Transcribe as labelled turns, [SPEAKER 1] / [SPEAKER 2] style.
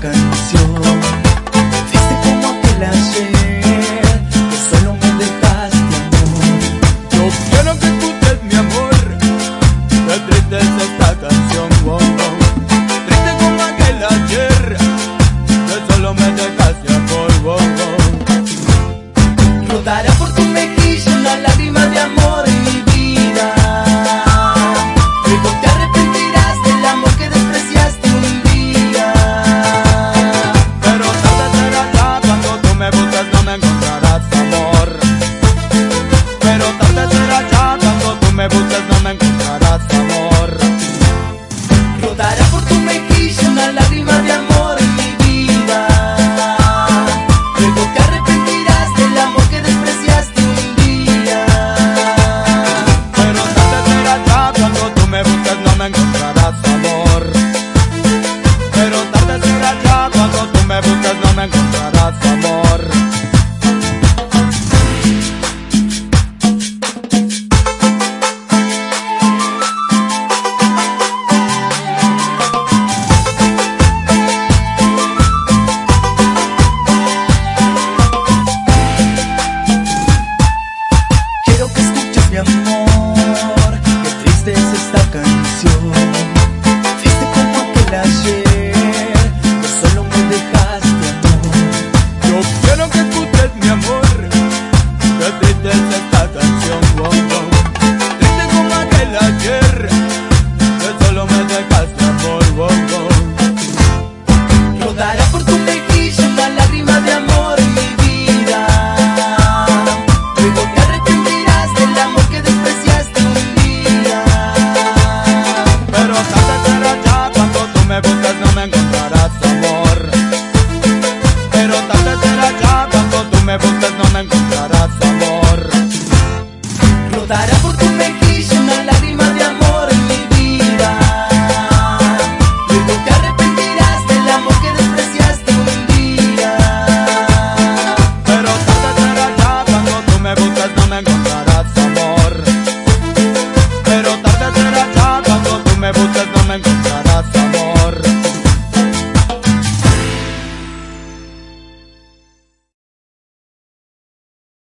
[SPEAKER 1] canción. Viste como aquel ayer, que solo me dejaste amor.
[SPEAKER 2] Yo quiero que escuches mi amor, la tristeza esta canción, bombón. no me encontrarás amor.
[SPEAKER 1] Rodará por tu mejilla una lágrima de amor.
[SPEAKER 2] me busques no me encontrarás amor.
[SPEAKER 1] Rodará por tu